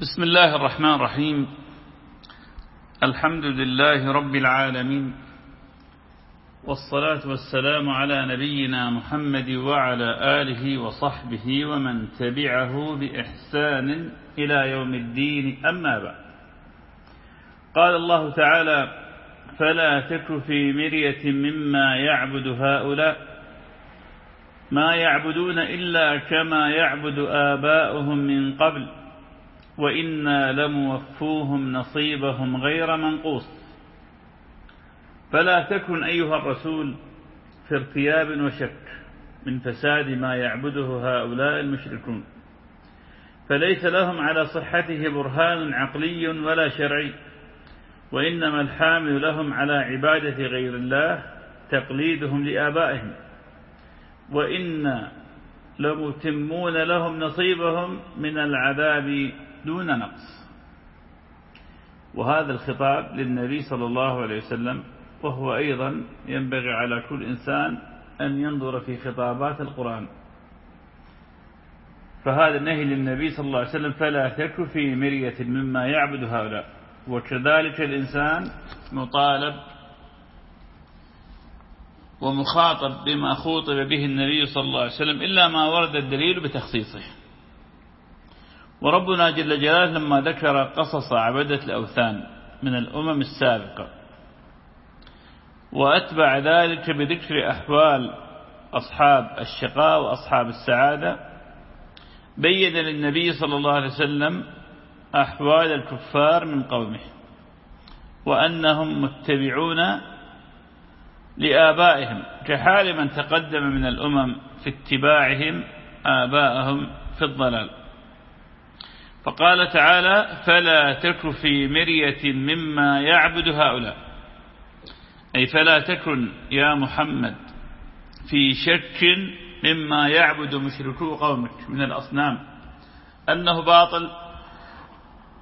بسم الله الرحمن الرحيم. الحمد لله رب العالمين. والصلاة والسلام على نبينا محمد وعلى آله وصحبه ومن تبعه بإحسان إلى يوم الدين. أما بعد. قال الله تعالى فلا تك في مرية مما يعبد هؤلاء ما يعبدون إلا كما يعبد آباؤهم من قبل. وإنا لموفوهم نصيبهم غير منقوص. فلا تكن أيها الرسول في ارتياب وشك من فساد ما يعبده هؤلاء المشركون. فليس لهم على صحته برهان عقلي ولا شرعي وإنما الحامل لهم على عبادة غير الله تقليدهم لآبائهم. وإن لمتمون لهم نصيبهم من العذاب دون نقص. وهذا الخطاب للنبي صلى الله عليه وسلم وهو أيضا ينبغي على كل إنسان أن ينظر في خطابات القرآن. فهذا النهي للنبي صلى الله عليه وسلم فلا تك في مرية مما يعبد هؤلاء. وكذلك الإنسان مطالب ومخاطب بما خوطب به النبي صلى الله عليه وسلم إلا ما ورد الدليل بتخصيصه. وربنا جل جلاله لما ذكر قصص عبدة الأوثان من الأمم السابقة وأتبع ذلك بذكر أحوال أصحاب الشقاء وأصحاب السعادة بين للنبي صلى الله عليه وسلم أحوال الكفار من قومه وأنهم متبعون لآبائهم كحال من تقدم من الأمم في اتباعهم آباءهم في الضلال. فقال تعالى فلا تك في مرية مما يعبد هؤلاء. أي فلا تكن يا محمد في شك مما يعبد مشركو قومك من الأصنام. أنه باطل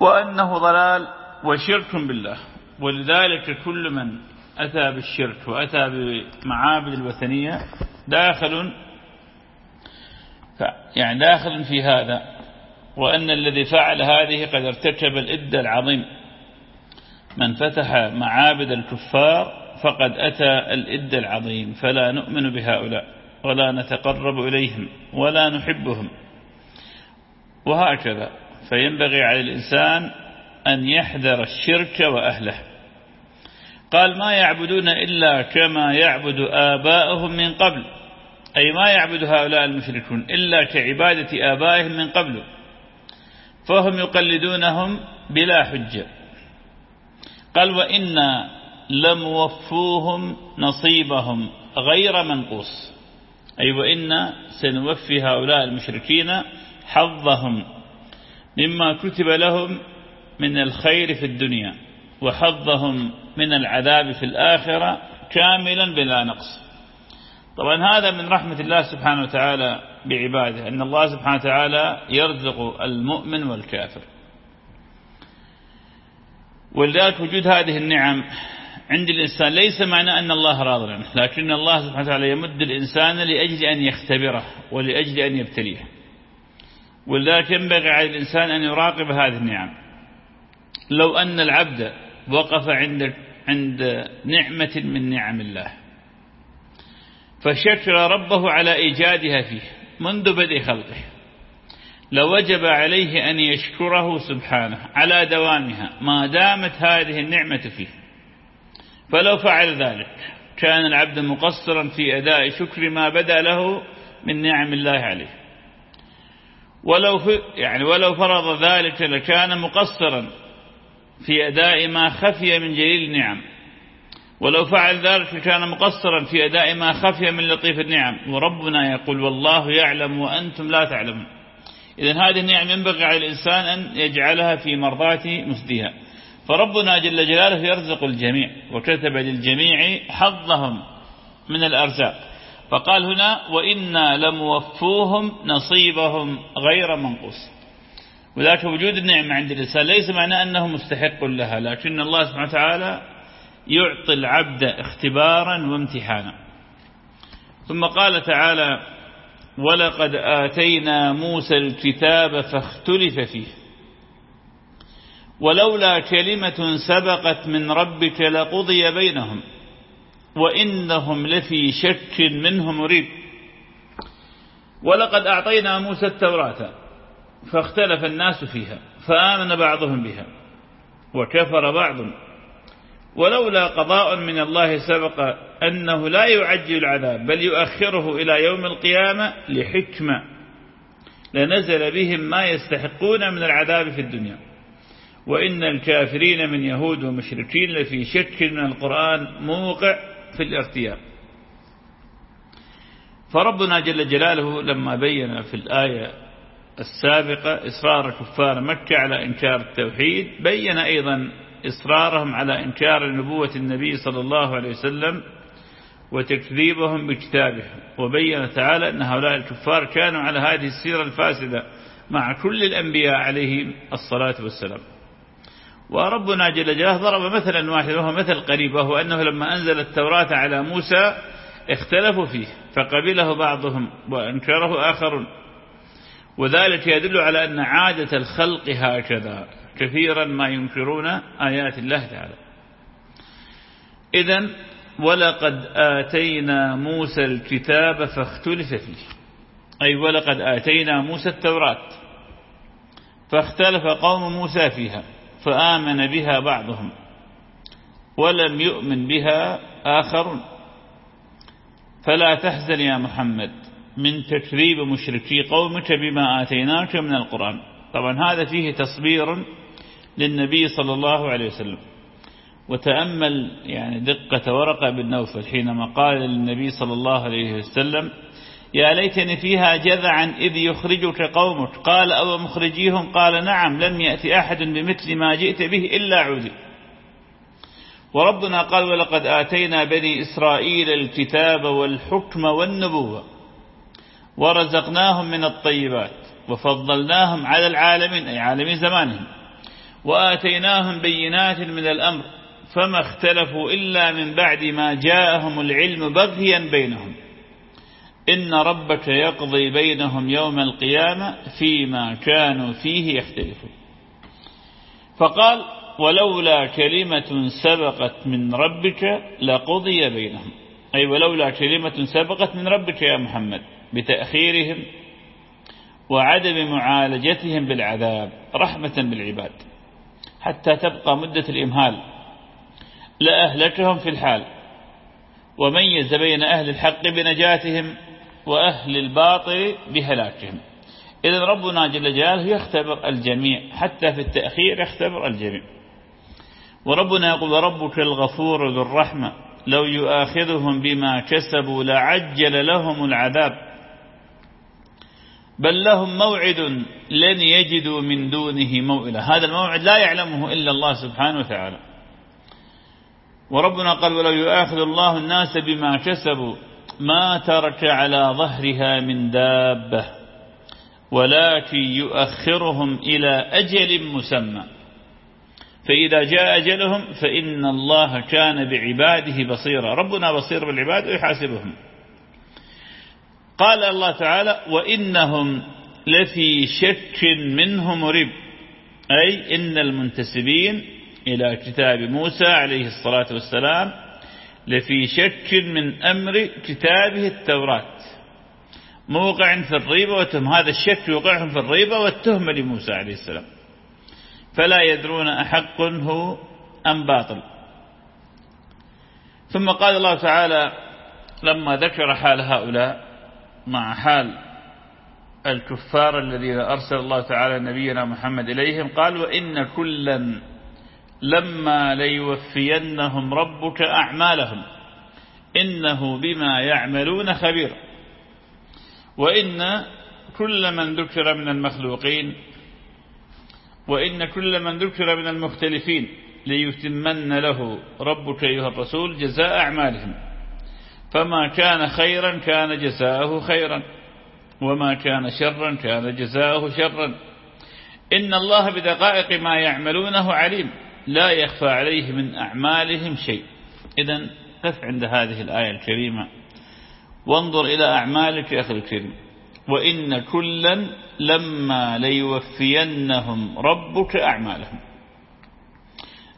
وأنه ضلال وشرك بالله. ولذلك كل من أتى بالشرك وأتى بمعابد الوثنية داخل يعني داخل في هذا. وأن الذي فعل هذه قد ارتكب الإد العظيم. من فتح معابد الكفار فقد أتى الإد العظيم. فلا نؤمن بهؤلاء ولا نتقرب إليهم ولا نحبهم. وهكذا فينبغي على الإنسان أن يحذر الشرك وأهله. قال ما يعبدون إلا كما يعبد آباؤهم من قبل. أي ما يعبد هؤلاء المشركون إلا كعبادة آبائهم من قبل. فهم يقلدونهم بلا حجة. قال وإنا لموفوهم نصيبهم غير منقوص. أي وإنا سنوفي هؤلاء المشركين حظهم مما كتب لهم من الخير في الدنيا وحظهم من العذاب في الآخرة كاملا بلا نقص. طبعا هذا من رحمة الله سبحانه وتعالى بعباده أن الله سبحانه وتعالى يرزق المؤمن والكافر. ولذلك وجود هذه النعم عند الإنسان ليس معنى أن الله راض عنه لكن الله سبحانه وتعالى يمد الإنسان لأجل أن يختبره ولأجل أن يبتليه. ولذلك ينبغي على الإنسان أن يراقب هذه النعم. لو أن العبد وقف عند عند نعمة من نعم الله فشكر ربه على إيجادها فيه. منذ بدء خلقه. لوجب عليه أن يشكره سبحانه على دوامها ما دامت هذه النعمة فيه. فلو فعل ذلك كان العبد مقصرا في أداء شكر ما بدا له من نعم الله عليه. ولو يعني ولو فرض ذلك لكان مقصرا في أداء ما خفي من جليل النعم. ولو فعل ذلك كان مقصرا في أداء ما خفي من لطيف النعم. وربنا يقول والله يعلم وأنتم لا تعلمون. إذا هذه النعم ينبغي على الإنسان أن يجعلها في مرضات مسديها فربنا جل جلاله يرزق الجميع وكتب للجميع حظهم من الأرزاق. فقال هنا وإنا لموفوهم نصيبهم غير منقوص. وذلك وجود النعمة عند الإنسان ليس معنى أنه مستحق لها لكن الله سبحانه وتعالى يعطي العبد اختبارا وامتحانا. ثم قال تعالى ولقد آتينا موسى الكتاب فاختلف فيه. ولولا كلمة سبقت من ربك لقضي بينهم وإنهم لفي شك منه مريب. ولقد أعطينا موسى التوراة فاختلف الناس فيها فآمن بعضهم بها وكفر بعض ولولا قضاء من الله سبق أنه لا يعجل العذاب بل يؤخره إلى يوم القيامة لحكمة. لنزل بهم ما يستحقون من العذاب في الدنيا. وإن الكافرين من يهود ومشركين لفي شك من القرآن موقع في الارتياب فربنا جل جلاله لما بين في الآية السابقة إصرار كفار مكة على إنكار التوحيد بين أيضا إصرارهم على إنكار نبوة النبي صلى الله عليه وسلم وتكذيبهم بكتابه. وبين تعالى أن هؤلاء الكفار كانوا على هذه السيرة الفاسدة مع كل الأنبياء عليهم الصلاة والسلام. وربنا جل جلاله ضرب مثلا واحد وهو مثل قريب وهو أنه لما أنزل التوراة على موسى اختلفوا فيه فقبله بعضهم وأنكره آخرون. وذلك يدل على أن عادة الخلق هكذا. كثيرا ما ينكرون آيات الله تعالى. إذا ولقد آتينا موسى الكتاب فاختلف فيه. أي ولقد آتينا موسى التوراة فاختلف قوم موسى فيها فآمن بها بعضهم ولم يؤمن بها آخرون. فلا تحزن يا محمد من تكذيب مشركي قومك بما آتيناك من القرآن. طبعا هذا فيه تصبير للنبي صلى الله عليه وسلم. وتأمل يعني دقة ورقة بن نوفل حينما قال للنبي صلى الله عليه وسلم يا ليتني فيها جذعا إذ يخرجك قومك. قال أو مخرجيهم؟ قال نعم لم يأتي أحد بمثل ما جئت به إلا عودي. وربنا قال ولقد آتينا بني إسرائيل الكتاب والحكم والنبوة ورزقناهم من الطيبات وفضلناهم على العالمين أي عالمين زمانهم. وآتيناهم بينات من الأمر فما اختلفوا إلا من بعد ما جاءهم العلم بغيا بينهم. إن ربك يقضي بينهم يوم القيامة فيما كانوا فيه يختلفون. فقال ولولا كلمة سبقت من ربك لقضي بينهم. أي ولولا كلمة سبقت من ربك يا محمد بتأخيرهم وعدم معالجتهم بالعذاب رحمة بالعباد. حتى تبقى مدة الإمهال. لأهلكهم في الحال. وميز بين أهل الحق بنجاتهم وأهل الباطل بهلاكهم. إذا ربنا جل جلاله يختبر الجميع حتى في التأخير يختبر الجميع. وربنا يقول وربك الغفور ذو الرحمة لو يؤاخذهم بما كسبوا لعجل لهم العذاب. بل لهم موعد لن يجدوا من دونه موئلا. هذا الموعد لا يعلمه إلا الله سبحانه وتعالى. وربنا قال ولو يؤاخذ الله الناس بما كسبوا ما ترك على ظهرها من دابة ولكن يؤخرهم إلى أجل مسمى. فإذا جاء أجلهم فإن الله كان بعباده بصيرا. ربنا بصير بالعباد ويحاسبهم. قال الله تعالى وإنهم لفي شك منه مريب أي إن المنتسبين إلى كتاب موسى عليه الصلاة والسلام لفي شك من أمر كتابه التوراة. موقع في الريبة والتهم هذا الشك يوقعهم في الريبة والتهمة لموسى عليه السلام. فلا يدرون أحق هو أم باطل. ثم قال الله تعالى لما ذكر حال هؤلاء مع حال الكفار الذين أرسل الله تعالى نبينا محمد إليهم قال وإن كلا لما ليوفينهم ربك أعمالهم إنه بما يعملون خبير وإن كل من ذكر من المخلوقين وإن كل من ذكر من المختلفين ليتمن له ربك أيها الرسول جزاء أعمالهم فما كان خيرا كان جزاءه خيرا وما كان شرا كان جزاءه شرا. إن الله بدقائق ما يعملونه عليم لا يخفى عليه من أعمالهم شيء. إذا قف عند هذه الآية الكريمة. وانظر إلى أعمالك يا أخي الكريم. وإن كلا لما ليوفينهم ربك أعمالهم.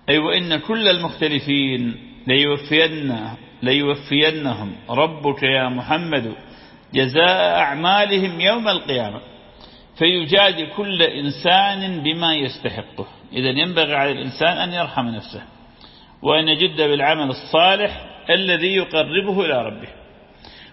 أي وإن كل المختلفين ليوفين ليوفينهم. ربك يا محمد جزاء أعمالهم يوم القيامة. فيجازي كل إنسان بما يستحقه. إذا ينبغي على الإنسان أن يرحم نفسه وأن يجد بالعمل الصالح الذي يقربه إلى ربه.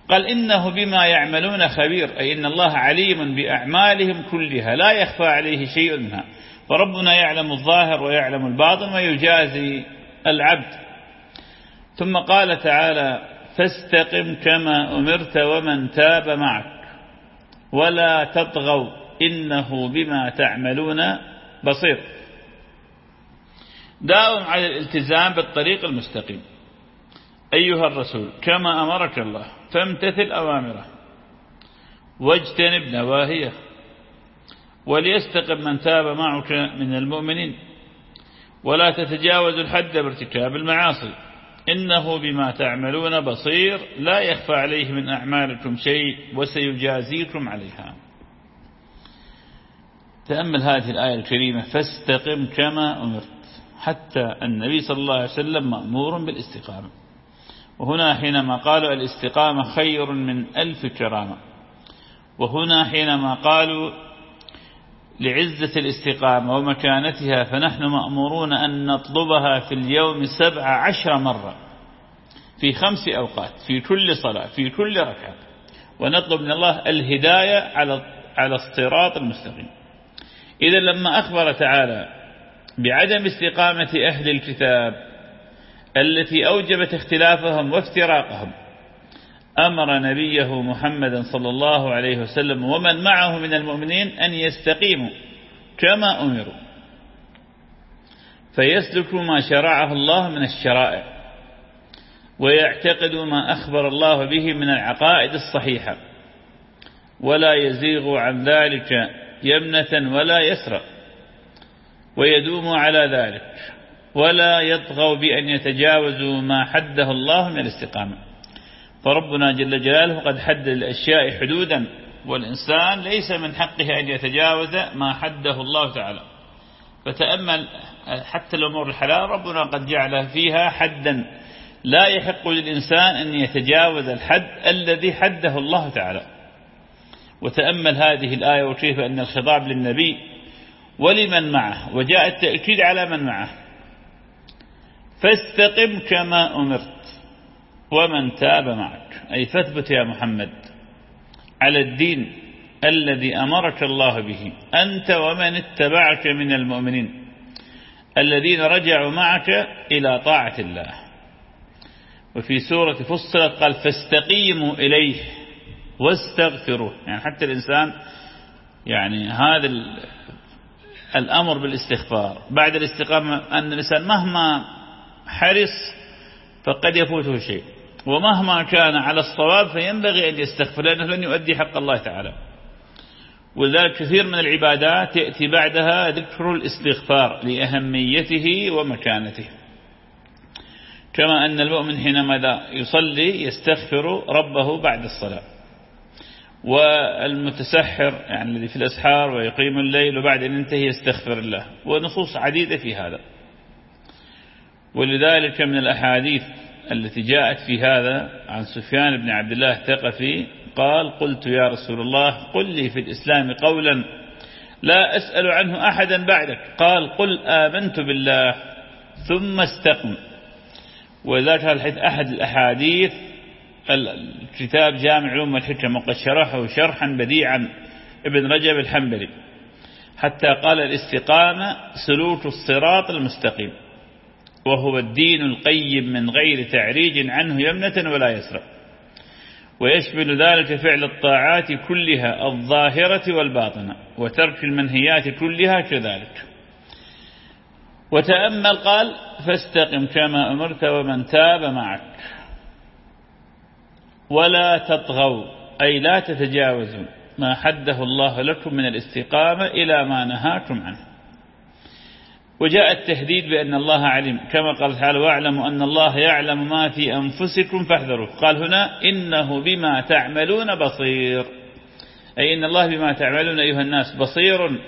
قال إنه بما يعملون خبير أي إن الله عليم بأعمالهم كلها لا يخفى عليه شيء منها. فربنا يعلم الظاهر ويعلم الباطن ويجازي العبد. ثم قال تعالى فاستقم كما أمرت ومن تاب معك ولا تطغوا إنه بما تعملون بصير. داوم على الالتزام بالطريق المستقيم. أيها الرسول كما أمرك الله فامتثل أوامره واجتنب نواهيه وليستقم من تاب معك من المؤمنين. ولا تتجاوز الحد بارتكاب المعاصي. إنه بما تعملون بصير لا يخفى عليه من أعمالكم شيء وسيجازيكم عليها. تأمل هذه الآية الكريمة فاستقم كما أمرت حتى النبي صلى الله عليه وسلم مأمور بالاستقامة. وهنا حينما قالوا الاستقامة خير من ألف كرامة. وهنا حينما قالوا لعزة الاستقامة ومكانتها فنحن مأمورون أن نطلبها في اليوم سبع عشر مرة. في خمس أوقات في كل صلاة في كل ركعة. ونطلب من الله الهداية على على الصراط المستقيم. إذا لما أخبر تعالى بعدم استقامة أهل الكتاب التي أوجبت اختلافهم وافتراقهم أمر نبيه محمدا صلى الله عليه وسلم ومن معه من المؤمنين أن يستقيموا كما أمروا. فيسلكوا ما شرعه الله من الشرائع ويعتقدوا ما أخبر الله به من العقائد الصحيحة ولا يزيغ عن ذلك يمنة ولا يسرى ويدوم على ذلك ولا يطغوا بأن يتجاوزوا ما حده الله من الاستقامة. فربنا جل جلاله قد حدد الأشياء حدودا والإنسان ليس من حقه أن يتجاوز ما حده الله تعالى. فتأمل حتى الأمور الحلال ربنا قد جعل فيها حدا. لا يحق للإنسان أن يتجاوز الحد الذي حده الله تعالى. وتأمل هذه الآية وكيف أن الخطاب للنبي ولمن معه؟ وجاء التأكيد على من معه. فاستقم كما أمرت. ومن تاب معك. أي فاثبت يا محمد على الدين الذي أمرك الله به. أنت ومن اتبعك من المؤمنين الذين رجعوا معك إلى طاعة الله. وفي سورة فصلت قال فاستقيموا إليه واستغفروه. يعني حتى الإنسان يعني هذا الأمر بالاستغفار. بعد الاستقامة أن الإنسان مهما حرص فقد يفوته شيء. ومهما كان على الصواب فينبغي أن يستغفر لأنه لن يؤدي حق الله تعالى. ولذلك كثير من العبادات يأتي بعدها ذكر الاستغفار لأهميته ومكانته. كما أن المؤمن حينما يصلي يستغفر ربه بعد الصلاة. والمتسحر يعني الذي في الأسحار ويقيم الليل وبعد أن ينتهي يستغفر الله. ونصوص عديدة في هذا. ولذلك من الأحاديث التي جاءت في هذا عن سفيان بن عبد الله الثقفي قال قلت يا رسول الله قل لي في الإسلام قولا لا أسأل عنه أحدا بعدك. قال قل آمنت بالله ثم استقم. وذلك الحديث أحد الأحاديث الكتاب جامع علوم الحكم وقد شرحه شرحا بديعا ابن رجب الحنبلي حتى قال الاستقامة سلوك الصراط المستقيم. وهو الدين القيم من غير تعريج عنه يمنة ولا يسرى. ويشمل ذلك فعل الطاعات كلها الظاهرة والباطنة وترك المنهيات كلها كذلك. وتأمل قال فاستقم كما أمرت ومن تاب معك. ولا تطغوا أي لا تتجاوزوا ما حده الله لكم من الاستقامة إلى ما نهاكم عنه. وجاء التهديد بأن الله علم. كما قال تعالى واعلموا أن الله يعلم ما في أنفسكم فاحذروه قال هنا إنه بما تعملون بصير. أي إن الله بما تعملون أيها الناس بصير.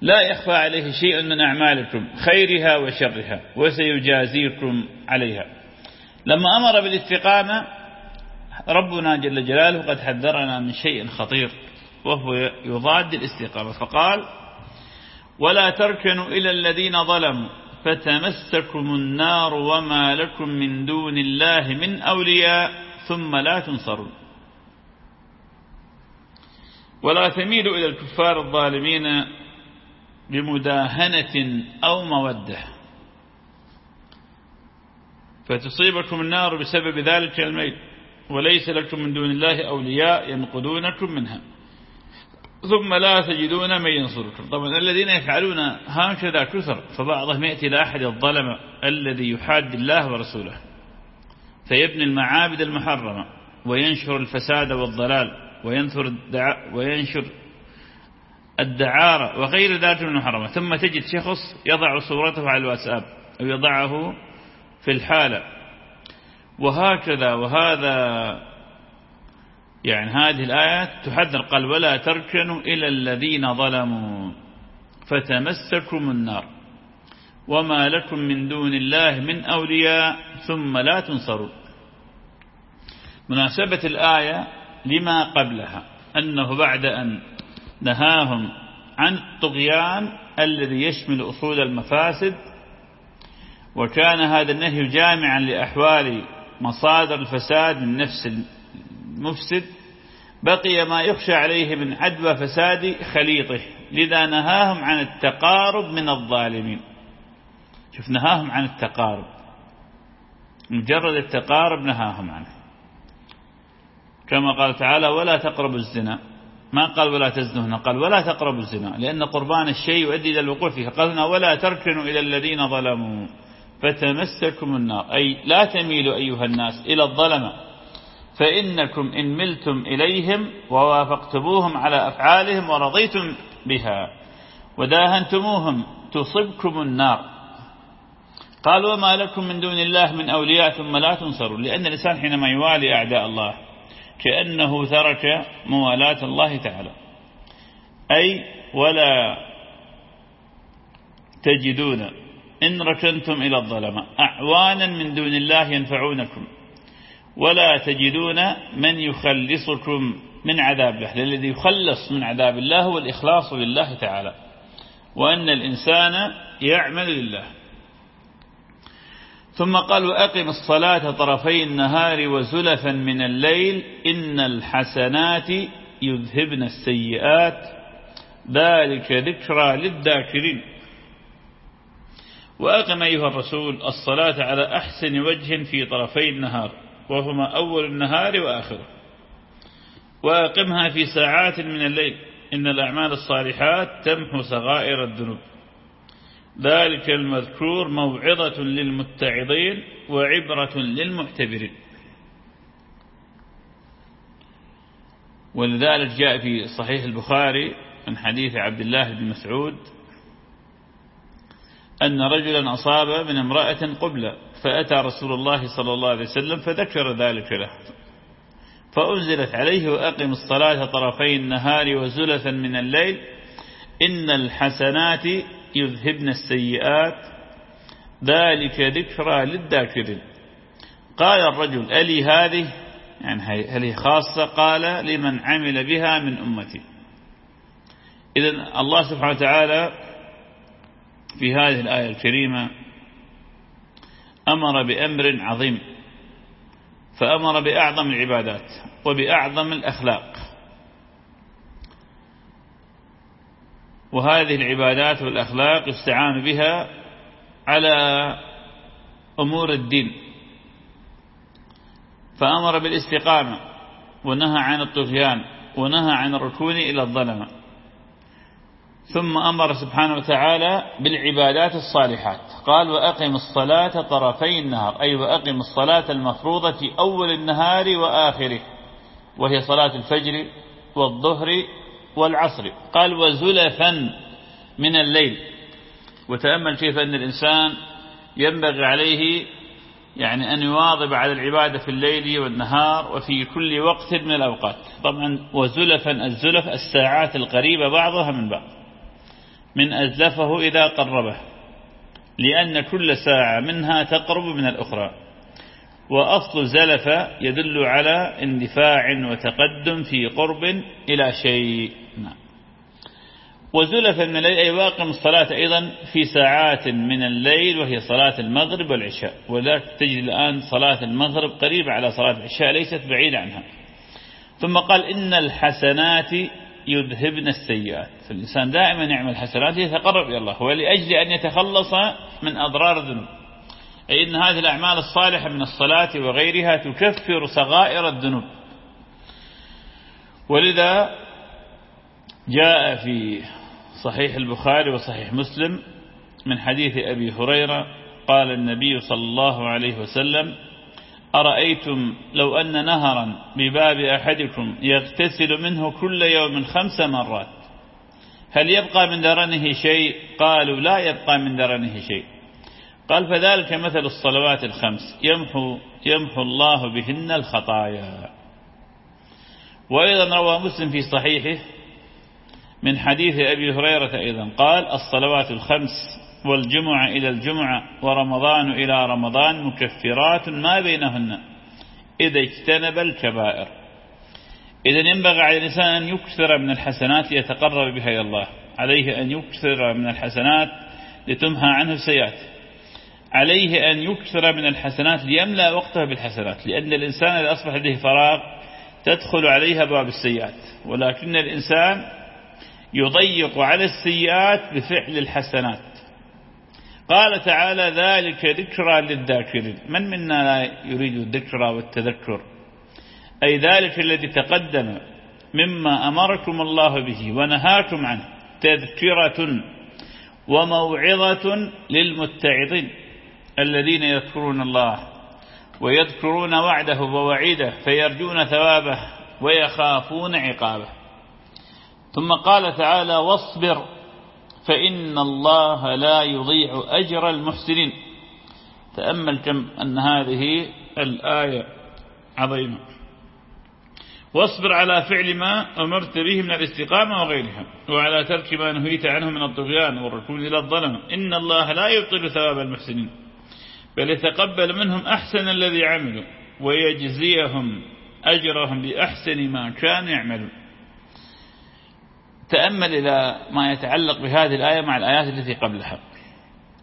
لا يخفى عليه شيء من أعمالكم خيرها وشرها وسيجازيكم عليها. لما أمر بالاستقامة ربنا جل جلاله قد حذرنا من شيء خطير وهو يضاد الاستقامة. فقال ولا تركنوا إلى الذين ظلموا فتمسكم النار وما لكم من دون الله من أولياء ثم لا تنصرون. ولا تميلوا إلى الكفار الظالمين بمداهنة أو مودة. فتصيبكم النار بسبب ذلك الميل وليس لكم من دون الله أولياء ينقذونكم منها. ثم لا تجدون من ينصركم. طبعا الذين يفعلون هكذا كثر فبعضهم يأتي إلى أحد الظلم الذي يحاد الله ورسوله. فيبني المعابد المحرمة وينشر الفساد والضلال وينثر الدعاء وينشر الدعارة وغير من المحرمة. ثم تجد شخص يضع صورته على الواتساب أو يضعه في الحالة. وهكذا وهذا يعني هذه الآيات تحذر قال ولا تركنوا إلى الذين ظلموا. فتمسكم النار وما لكم من دون الله من أولياء ثم لا تنصروا. مناسبة الآية لما قبلها أنه بعد أن نهاهم عن الطغيان الذي يشمل أصول المفاسد وكان هذا النهي جامعا لأحوال مصادر الفساد من نفس المفسد بقي ما يخشى عليه من عدوى فساد خليطه لذا نهاهم عن التقارب من الظالمين. شوف نهاهم عن التقارب مجرد التقارب نهاهم عنه. كما قال تعالى ولا تقربوا الزنا. ما قال ولا تزنوا قال ولا تقربوا الزنا لأن قربان الشيء يؤدي إلى الوقوع فيه. قالنا ولا تركنوا إلى الذين ظلموا. فتمسكم النار أي لا تميلوا أيها الناس إلى الظلمة. فإنكم إن ملتم إليهم ووافقتموهم على أفعالهم ورضيتم بها وداهنتموهم تصبكم النار. قال وما لكم من دون الله من أولياء ثم لا تنصروا لأن الإنسان حينما يوالي أعداء الله كأنه ترك موالاة الله تعالى. أي ولا تجدون إن ركنتم إلى الظلمة. أعوانا من دون الله ينفعونكم. ولا تجدون من يخلصكم من عذاب الله الذي يخلص من عذاب الله هو الإخلاص لله تعالى وأن الإنسان يعمل لله. ثم قال وأقم الصلاة طرفي النهار وزلفا من الليل إن الحسنات يذهبن السيئات. ذلك ذكرى للذاكرين. وأقم أيها الرسول الصلاة على أحسن وجه في طرفي النهار. وهما أول النهار وآخره. وأقمها في ساعات من الليل. إن الأعمال الصالحات تمحو صغائر الذنوب. ذلك المذكور موعظة للمتعظين وعبرة للمعتبرين. ولذلك جاء في صحيح البخاري من حديث عبد الله بن مسعود أن رجلا أصاب من امرأة قبلة. فأتى رسول الله صلى الله عليه وسلم فذكر ذلك له. فأنزلت عليه وأقم الصلاة طرفي النهار وزلفا من الليل. إن الحسنات يذهبن السيئات. ذلك ذكرى للذاكرين. قال الرجل ألي هذه؟ يعني هل هي خاصة؟ قال لمن عمل بها من أمتي. إذن الله سبحانه وتعالى في هذه الآية الكريمة أمر بأمر عظيم فأمر بأعظم العبادات وبأعظم الأخلاق. وهذه العبادات والأخلاق يستعان بها على أمور الدين. فأمر بالاستقامة ونهى عن الطغيان ونهى عن الركون إلى الظلمة. ثم أمر سبحانه وتعالى بالعبادات الصالحات. قال وأقم الصلاة طرفي النهار أي وأقم الصلاة المفروضة في أول النهار وآخره وهي صلاة الفجر والظهر والعصر. قال وزلفا من الليل. وتأمل كيف أن الإنسان ينبغي عليه يعني أن يواظب على العبادة في الليل والنهار وفي كل وقت من الأوقات. طبعا وزلفا الزلف الساعات القريبة بعضها من بعض. من أزلفه إذا قربه لأن كل ساعة منها تقرب من الأخرى. وأصل زلف يدل على اندفاع وتقدم في قرب إلى شيء. نعم. وزلف من الليل أي واقم الصلاة أيضا في ساعات من الليل وهي صلاة المغرب والعشاء. وذلك تجد الآن صلاة المغرب قريبة على صلاة العشاء ليست بعيدة عنها. ثم قال إن الحسنات يذهبن السيئات. فالإنسان دائما يعمل حسنات يتقرب إلى الله ولأجل أن يتخلص من أضرار الذنوب. أي إن هذه الأعمال الصالحة من الصلاة وغيرها تكفر صغائر الذنوب. ولذا جاء في صحيح البخاري وصحيح مسلم من حديث أبي هريرة قال النبي صلى الله عليه وسلم أرأيتم لو أن نهرا بباب أحدكم يغتسل منه كل يوم خمس مرات هل يبقى من درنه شيء؟ قالوا لا يبقى من درنه شيء. قال فذلك مثل الصلوات الخمس يمحو, يمحو الله بهن الخطايا. وأيضا روى مسلم في صحيحه من حديث أبي هريرة أيضا قال الصلوات الخمس والجمعة إلى الجمعة ورمضان إلى رمضان مكفرات ما بينهن. إذا اجتنب الكبائر. إذا ينبغي على الإنسان أن يكثر من الحسنات ليتقرب بها إلى الله. عليه أن يكثر من الحسنات لتمهى عنه السيئات. عليه أن يكثر من الحسنات ليملأ وقته بالحسنات. لأن الإنسان إذا أصبح لديه فراغ تدخل عليها باب السيئات. ولكن الإنسان يضيق على السيئات بفعل الحسنات. قال تعالى ذلك ذكرى للذاكرين. من منا لا يريد الذكرى والتذكر؟ أي ذلك الذي تقدم مما أمركم الله به ونهاكم عنه. تذكرة وموعظة للمتعظين الذين يذكرون الله ويذكرون وعده ووعيده فيرجون ثوابه ويخافون عقابه. ثم قال تعالى واصبر فإن الله لا يضيع أجر المحسنين. تأمل كم أن هذه الآية عظيمة. واصبر على فعل ما أمرت به من الاستقامة وغيرها وعلى ترك ما نهيت عنه من الطغيان والركون إلى الظلم. إن الله لا يبطل ثواب المحسنين. بل يتقبل منهم أحسن الذي عملوا ويجزيهم أجرهم بأحسن ما كانوا يعملون. تأمل إلى ما يتعلق بهذه الآية مع الآيات التي قبلها.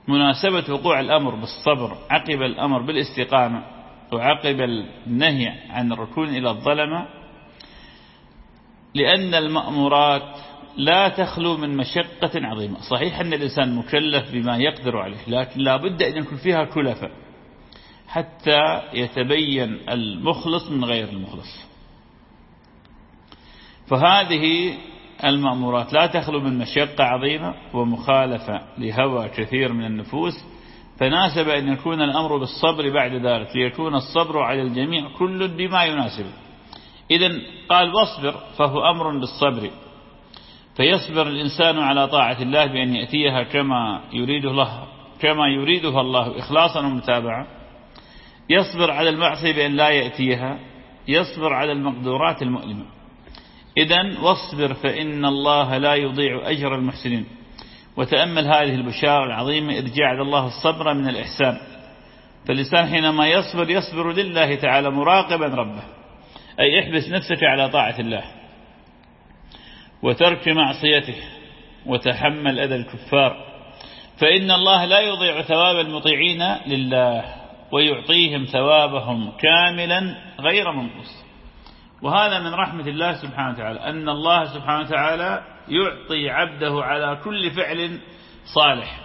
مناسبة وقوع الأمر بالصبر عقب الأمر بالاستقامة وعقب النهي عن الركون إلى الظلمة لأن المأمورات لا تخلو من مشقة عظيمة. صحيح أن الإنسان مكلف بما يقدر عليه لكن لا بد أن يكون فيها كلفة حتى يتبين المخلص من غير المخلص. فهذه المأمورات. لا تخلو من مشقة عظيمة ومخالفة لهوى كثير من النفوس. فناسب أن يكون الأمر بالصبر بعد ذلك ليكون الصبر على الجميع كل بما يناسبه إذا قال واصبر فهو أمر بالصبر. فيصبر الإنسان على طاعة الله بأن يأتيها كما يريد الله كما يريدها الله إخلاصا ومتابعة. يصبر على المعصية بأن لا يأتيها. يصبر على المقدورات المؤلمة. إذا واصبر فإن الله لا يضيع أجر المحسنين. وتأمل هذه البشارة العظيمة إذ جعل الله الصبر من الإحسان. فالإنسان حينما يصبر يصبر لله تعالى مراقبا ربه أي احبس نفسك على طاعة الله وترك معصيته وتحمل أذى الكفار. فإن الله لا يضيع ثواب المطيعين لله ويعطيهم ثوابهم كاملا غير منقص وهذا من رحمة الله سبحانه وتعالى. أن الله سبحانه وتعالى يعطي عبده على كل فعل صالح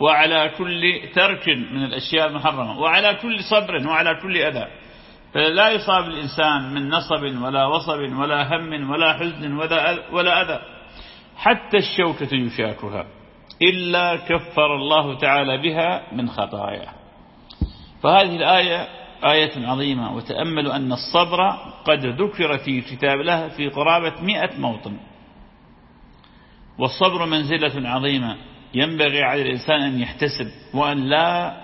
وعلى كل ترك من الأشياء المحرمة وعلى كل صبر وعلى كل أذى. فلا يصاب الإنسان من نصب ولا وصب ولا هم ولا حزن ولا أذى. حتى الشوكة يشاكها. إلا كفر الله تعالى بها من خطاياه. فهذه الآية آية عظيمة وتأملوا أن الصبر قد ذكر في كتاب الله في قرابة مئة موطن. والصبر منزلة عظيمة ينبغي على الإنسان أن يحتسب وأن لا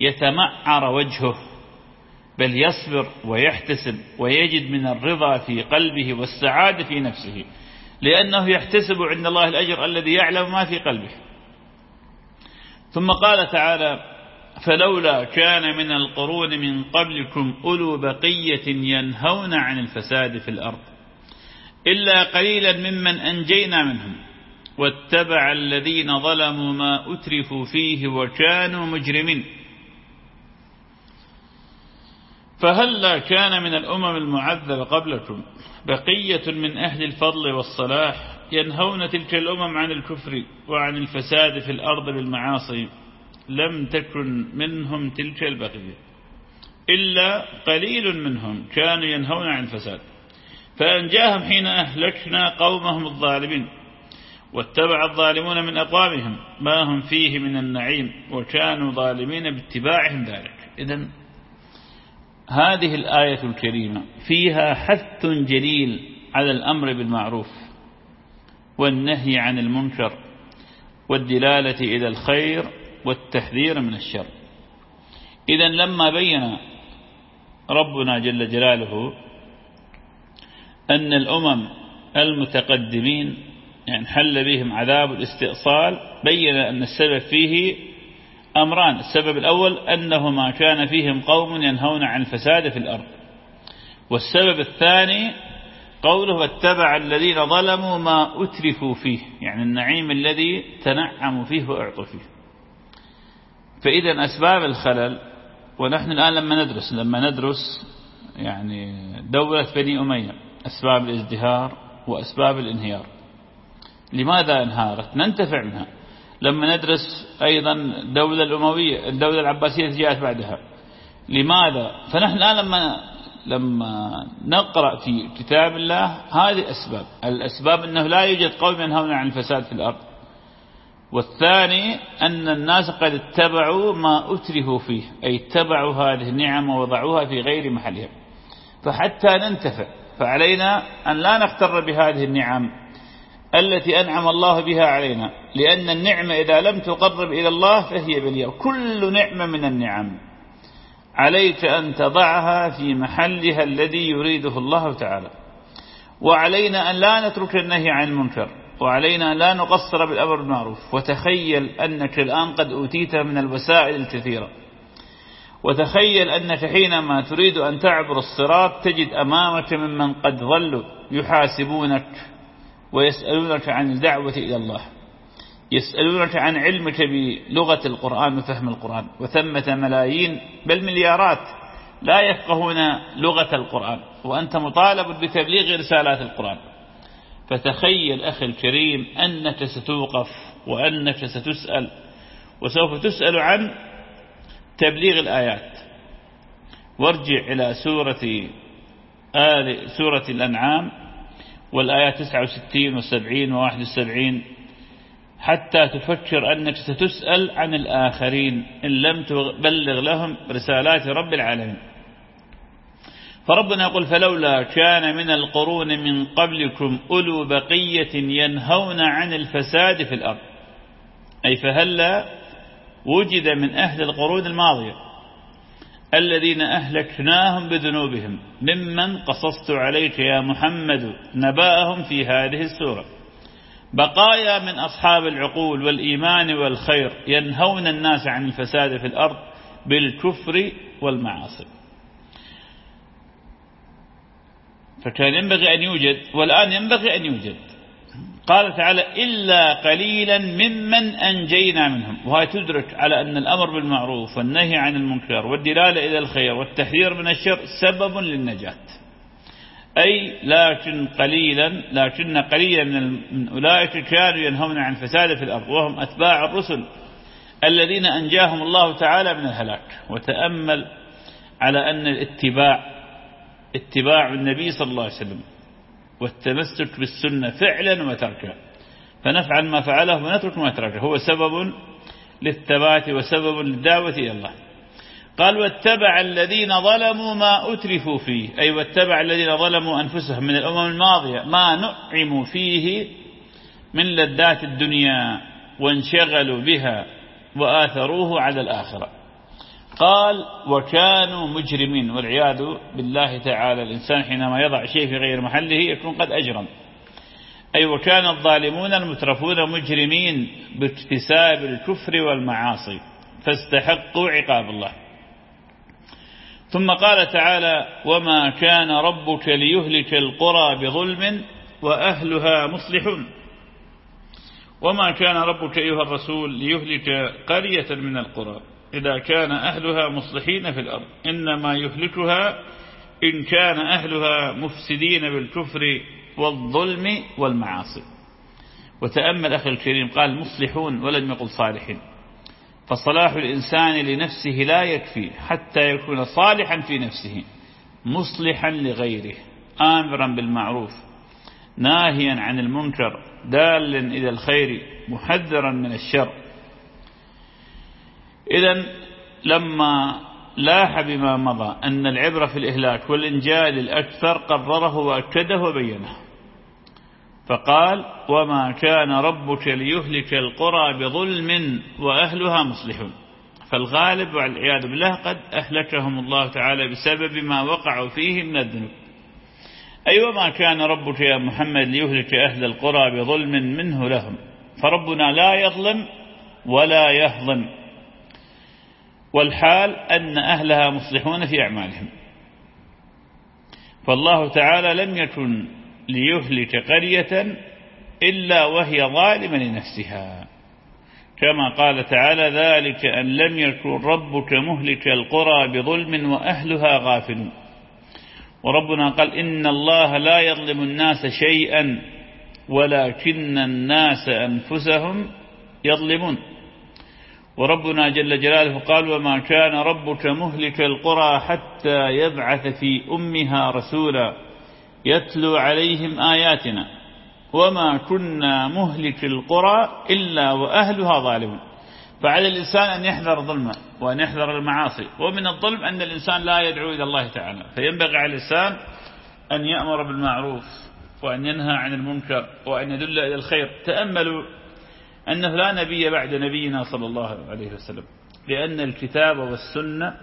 يتمعر وجهه بل يصبر ويحتسب ويجد من الرضا في قلبه والسعادة في نفسه لأنه يحتسب عند الله الأجر الذي يعلم ما في قلبه. ثم قال تعالى فلولا كان من القرون من قبلكم أولو بقية ينهون عن الفساد في الأرض إلا قليلا ممن أنجينا منهم واتبع الذين ظلموا ما أترفوا فيه وكانوا مجرمين. فهلا كان من الأمم المعذبة قبلكم بقية من أهل الفضل والصلاح ينهون تلك الأمم عن الكفر وعن الفساد في الأرض بالمعاصي؟ لم تكن منهم تلك البقية إلا قليل منهم كانوا ينهون عن الفساد. فأنجاهم حين أهلكنا قومهم الظالمين واتبع الظالمون من أقوامهم ما هم فيه من النعيم وكانوا ظالمين باتباعهم ذلك. إذا هذه الآية الكريمة فيها حث جليل على الأمر بالمعروف والنهي عن المنكر والدلالة إلى الخير والتحذير من الشر. إذا لما بين ربنا جل جلاله أن الأمم المتقدمين يعني حل بهم عذاب الاستئصال بين أن السبب فيه أمران. السبب الأول أنه ما كان فيهم قوم ينهون عن الفساد في الأرض. والسبب الثاني قوله واتبع الذين ظلموا ما أترفوا فيه يعني النعيم الذي تنعموا فيه وأعطوا فيه. فإذا أسباب الخلل ونحن الآن لما ندرس لما ندرس يعني دولة بني أمية أسباب الازدهار وأسباب الانهيار. لماذا انهارت؟ ننتفع منها لما ندرس أيضا الدولة الأموية الدولة العباسية جاءت بعدها. لماذا؟ فنحن الآن لما لما نقرأ في كتاب الله هذه أسباب الأسباب أنه لا يوجد قوم ينهون عن الفساد في الأرض. والثاني أن الناس قد اتبعوا ما أترهوا فيه أي اتبعوا هذه النعم ووضعوها في غير محلها. فحتى ننتفع فعلينا أن لا نغتر بهذه النعم التي أنعم الله بها علينا لأن النعمة إذا لم تقرب إلى الله فهي بلية كل نعمة من النعم. عليك أن تضعها في محلها الذي يريده الله تعالى. وعلينا أن لا نترك النهي عن المنكر. وعلينا لا نقصر بالأمر المعروف وتخيل أنك الآن قد أوتيت من الوسائل الكثيرة. وتخيل أنك حينما تريد أن تعبر الصراط تجد أمامك ممن قد ظلوا يحاسبونك ويسألونك عن الدعوة إلى الله. يسألونك عن علمك بلغة القرآن وفهم القرآن. وثمة ملايين بل مليارات لا يفقهون لغة القرآن. وأنت مطالب بتبليغ رسالات القرآن. فتخيل أخي الكريم أنك ستوقف وأنك ستسأل وسوف تسأل عن تبليغ الآيات. وارجع إلى سورة آل سورة الأنعام والآيات 69 و70 و71 حتى تفكر أنك ستسأل عن الآخرين إن لم تبلغ لهم رسالات رب العالمين. فربنا يقول فلولا كان من القرون من قبلكم أولو بقية ينهون عن الفساد في الأرض. أي فهلا وجد من أهل القرون الماضية الذين أهلكناهم بذنوبهم ممن قصصت عليك يا محمد نباءهم في هذه السورة. بقايا من أصحاب العقول والإيمان والخير ينهون الناس عن الفساد في الأرض بالكفر والمعاصي. فكان ينبغي أن يوجد والآن ينبغي أن يوجد. قال تعالى إلا قليلا ممن أنجينا منهم. وهي تدرك على أن الأمر بالمعروف والنهي عن المنكر والدلالة إلى الخير والتحذير من الشر سبب للنجاة. أي لكن قليلا لكن قليلا من أولئك كانوا ينهون عن فساد في الأرض وهم أتباع الرسل الذين أنجاهم الله تعالى من الهلاك. وتأمل على أن الاتباع اتباع النبي صلى الله عليه وسلم والتمسك بالسنة فعلا وتركا فنفعل ما فعله ونترك ما تركه. هو سبب للثبات وسبب للدعوة إلى الله. قال واتبع الذين ظلموا ما أترفوا فيه. أي واتبع الذين ظلموا أنفسهم من الأمم الماضية ما نعموا فيه من لذات الدنيا وانشغلوا بها وآثروه على الآخرة. قال وكانوا مجرمين والعياذ بالله تعالى الإنسان حينما يضع شيء في غير محله يكون قد أجرم. أي وكان الظالمون المترفون مجرمين باكتساب الكفر والمعاصي فاستحقوا عقاب الله. ثم قال تعالى وما كان ربك ليهلك القرى بظلم وأهلها مصلحون. وما كان ربك أيها الرسول ليهلك قرية من القرى. إذا كان أهلها مصلحين في الأرض. إنما يهلكها إن كان أهلها مفسدين بالكفر والظلم والمعاصي. وتأمل أخي الكريم قال مصلحون ولم يقل صالحين. فصلاح الإنسان لنفسه لا يكفي حتى يكون صالحا في نفسه مصلحا لغيره آمرا بالمعروف ناهيا عن المنكر دالا إلى الخير محذرا من الشر. إذا لما لاح بما مضى أن العبرة في الإهلاك والإنجال الأكثر قرره وأكده وبينه. فقال وما كان ربك ليهلك القرى بظلم وأهلها مصلحون فالغالب والعياذ بالله قد أهلكهم الله تعالى بسبب ما وقعوا فيه من الذنوب. أي وما كان ربك يا محمد ليهلك أهل القرى بظلم منه لهم؟ فربنا لا يظلم ولا يهضم والحال أن أهلها مصلحون في أعمالهم. فالله تعالى لم يكن ليهلك قرية إلا وهي ظالمة لنفسها. كما قال تعالى ذلك أن لم يكن ربك مهلك القرى بظلم وأهلها غافلون. وربنا قال إن الله لا يظلم الناس شيئا ولكن الناس أنفسهم يظلمون. وربنا جل جلاله قال وما كان ربك مهلك القرى حتى يبعث في أمها رسولا يتلو عليهم آياتنا وما كنا مهلك القرى إلا وأهلها ظالمون. فعلى الإنسان أن يحذر ظلمه وأن يحذر المعاصي ومن الظلم أن الإنسان لا يدعو إلى الله تعالى. فينبغي على الإنسان أن يأمر بالمعروف وأن ينهى عن المنكر وأن يدل إلى الخير. تأملوا أنه لا نبي بعد نبينا صلى الله عليه وسلم لأن الكتاب والسنة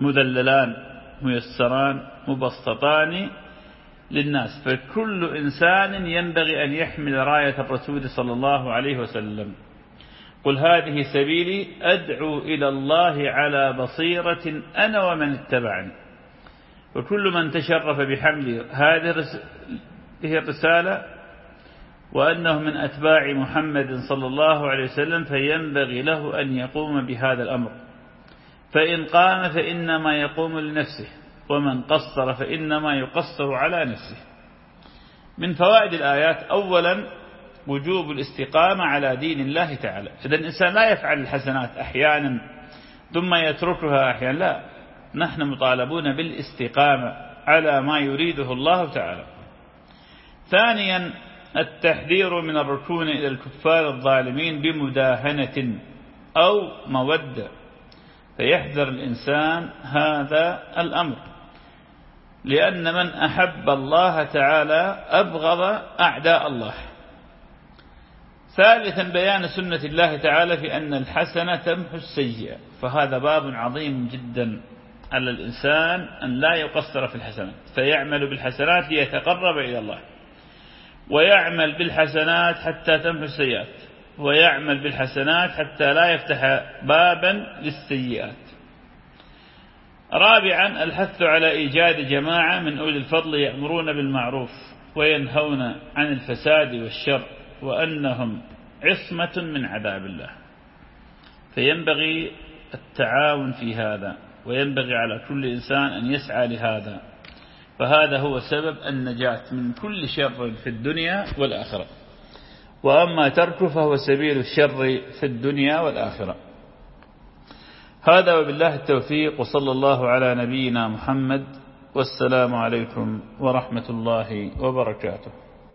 مذللان ميسران مبسطان للناس فكل إنسان ينبغي أن يحمل راية الرسول صلى الله عليه وسلم. قل هذه سبيلي أدعو إلى الله على بصيرة أنا ومن اتبعني. وكل من تشرف بحمل هذه الرسالة وأنه من أتباع محمد صلى الله عليه وسلم فينبغي له أن يقوم بهذا الأمر. فإن قام فإنما يقوم لنفسه ومن قصر فإنما يقصر على نفسه. من فوائد الآيات أولا وجوب الاستقامة على دين الله تعالى. إذا الإنسان لا يفعل الحسنات أحيانا ثم يتركها أحيانا لا. نحن مطالبون بالاستقامة على ما يريده الله تعالى. ثانيا التحذير من الركون إلى الكفار الظالمين بمداهنة أو مودة. فيحذر الإنسان هذا الأمر. لأن من أحب الله تعالى أبغض أعداء الله. ثالثا بيان سنة الله تعالى في أن الحسنة تمحو السيئة. فهذا باب عظيم جدا على الإنسان أن لا يقصر في الحسنات. فيعمل بالحسنات ليتقرب إلى الله. ويعمل بالحسنات حتى تمحو السيئات. ويعمل بالحسنات حتى لا يفتح بابا للسيئات. رابعا الحث على إيجاد جماعة من أولي الفضل يأمرون بالمعروف وينهون عن الفساد والشر وأنهم عصمة من عذاب الله. فينبغي التعاون في هذا وينبغي على كل إنسان أن يسعى لهذا. فهذا هو سبب النجاة من كل شر في الدنيا والآخرة. وأما تركه فهو سبيل الشر في الدنيا والآخرة. هذا وبالله التوفيق وصلى الله على نبينا محمد والسلام عليكم ورحمة الله وبركاته.